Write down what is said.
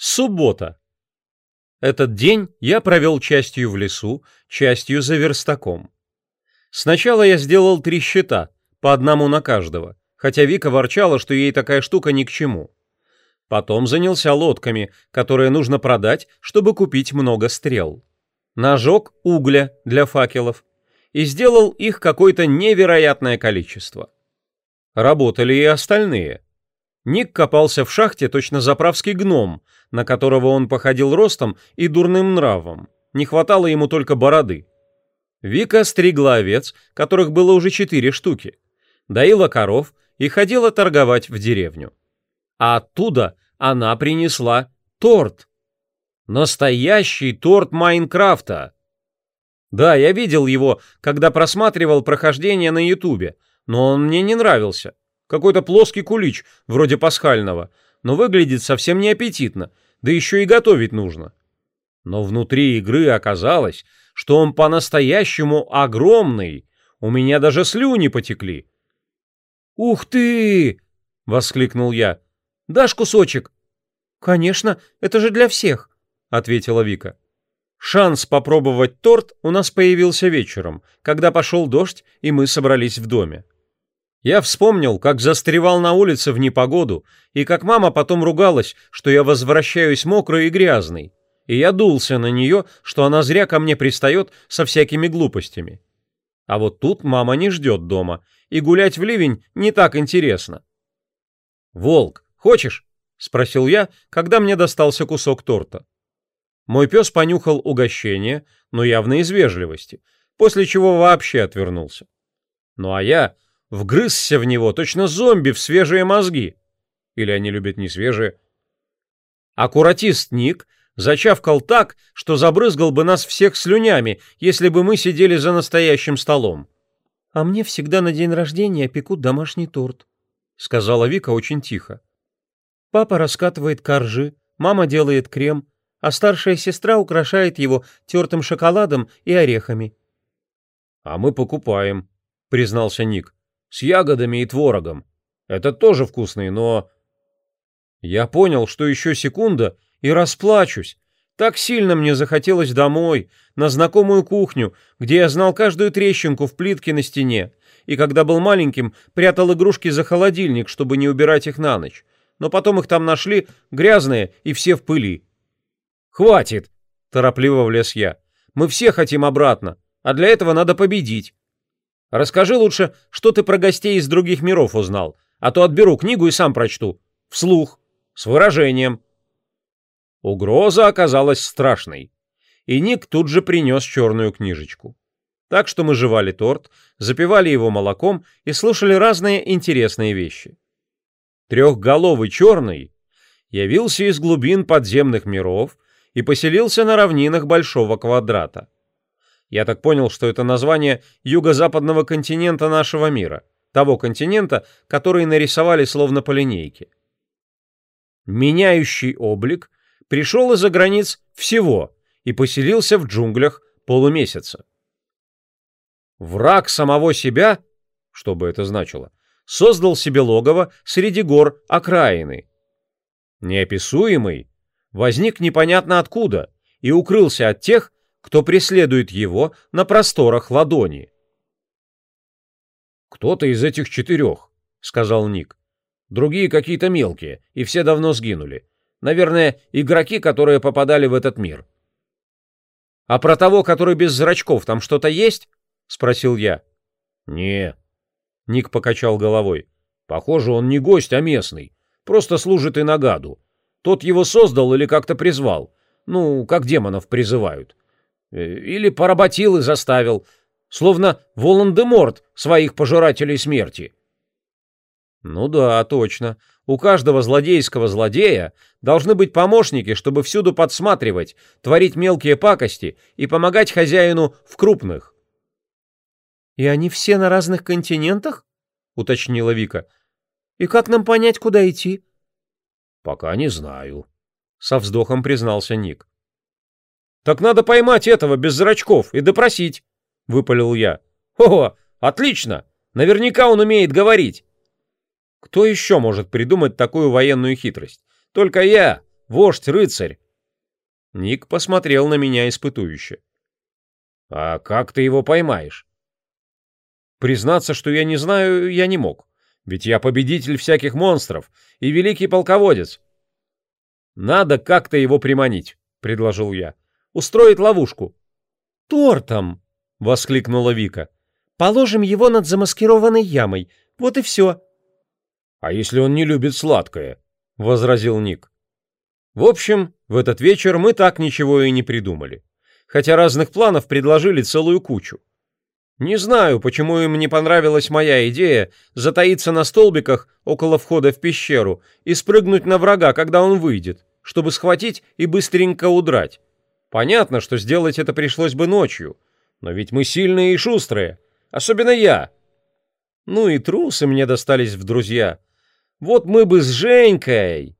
Суббота. Этот день я провел частью в лесу, частью за верстаком. Сначала я сделал три счета, по одному на каждого, хотя Вика ворчала, что ей такая штука ни к чему. Потом занялся лодками, которые нужно продать, чтобы купить много стрел. Нажег угля для факелов и сделал их какое-то невероятное количество. Работали и остальные – Ник копался в шахте точно заправский гном, на которого он походил ростом и дурным нравом. Не хватало ему только бороды. Вика стригла овец, которых было уже четыре штуки, доила коров и ходила торговать в деревню. А оттуда она принесла торт. Настоящий торт Майнкрафта. Да, я видел его, когда просматривал прохождение на Ютубе, но он мне не нравился. Какой-то плоский кулич, вроде пасхального, но выглядит совсем неаппетитно, да еще и готовить нужно. Но внутри игры оказалось, что он по-настоящему огромный. У меня даже слюни потекли. «Ух ты!» — воскликнул я. «Дашь кусочек?» «Конечно, это же для всех», — ответила Вика. Шанс попробовать торт у нас появился вечером, когда пошел дождь, и мы собрались в доме. Я вспомнил, как застревал на улице в непогоду, и как мама потом ругалась, что я возвращаюсь мокрый и грязный. И я дулся на нее, что она зря ко мне пристает со всякими глупостями. А вот тут мама не ждет дома, и гулять в ливень не так интересно. «Волк, хочешь?» — спросил я, когда мне достался кусок торта. Мой пес понюхал угощение, но явно из вежливости, после чего вообще отвернулся. Ну а я вгрызся в него, точно зомби в свежие мозги. Или они любят не свежие. Аккуратист Ник зачавкал так, что забрызгал бы нас всех слюнями, если бы мы сидели за настоящим столом. «А мне всегда на день рождения пекут домашний торт», — сказала Вика очень тихо. «Папа раскатывает коржи, мама делает крем, а старшая сестра украшает его тертым шоколадом и орехами». «А мы покупаем», — признался Ник с ягодами и творогом. Это тоже вкусный, но... Я понял, что еще секунда и расплачусь. Так сильно мне захотелось домой, на знакомую кухню, где я знал каждую трещинку в плитке на стене, и когда был маленьким, прятал игрушки за холодильник, чтобы не убирать их на ночь. Но потом их там нашли, грязные и все в пыли. «Хватит!» – торопливо влез я. «Мы все хотим обратно, а для этого надо победить. Расскажи лучше, что ты про гостей из других миров узнал, а то отберу книгу и сам прочту. Вслух, с выражением. Угроза оказалась страшной, и Ник тут же принес черную книжечку. Так что мы жевали торт, запивали его молоком и слушали разные интересные вещи. Трехголовый черный явился из глубин подземных миров и поселился на равнинах Большого квадрата. Я так понял, что это название юго-западного континента нашего мира, того континента, который нарисовали словно по линейке. Меняющий облик пришел из-за границ всего и поселился в джунглях полумесяца. Враг самого себя, что бы это значило, создал себе логово среди гор окраины. Неописуемый возник непонятно откуда и укрылся от тех, кто преследует его на просторах ладони. «Кто-то из этих четырех», — сказал Ник. «Другие какие-то мелкие, и все давно сгинули. Наверное, игроки, которые попадали в этот мир». «А про того, который без зрачков, там что-то есть?» — спросил я. «Не». Ник покачал головой. «Похоже, он не гость, а местный. Просто служит и нагаду. Тот его создал или как-то призвал. Ну, как демонов призывают. Э, или поработил и заставил, словно Волан-де-Морт своих пожирателей смерти. Ну да, точно. У каждого злодейского злодея должны быть помощники, чтобы всюду подсматривать, творить мелкие пакости и помогать хозяину в крупных. «И они все на разных континентах?» — уточнила Вика. «И как нам понять, куда идти?» «Пока не знаю», — со вздохом признался Ник. Так надо поймать этого без зрачков и допросить, выпалил я. О, отлично! Наверняка он умеет говорить. Кто еще может придумать такую военную хитрость? Только я, вождь, рыцарь. Ник посмотрел на меня испытующе. А как ты его поймаешь? Признаться, что я не знаю, я не мог. Ведь я победитель всяких монстров и великий полководец. Надо как-то его приманить, предложил я. Устроить ловушку». «Тортом!» — воскликнула Вика. «Положим его над замаскированной ямой. Вот и все». «А если он не любит сладкое?» — возразил Ник. В общем, в этот вечер мы так ничего и не придумали. Хотя разных планов предложили целую кучу. Не знаю, почему им не понравилась моя идея затаиться на столбиках около входа в пещеру и спрыгнуть на врага, когда он выйдет, чтобы схватить и быстренько удрать. Понятно, что сделать это пришлось бы ночью, но ведь мы сильные и шустрые, особенно я. Ну и трусы мне достались в друзья. Вот мы бы с Женькой.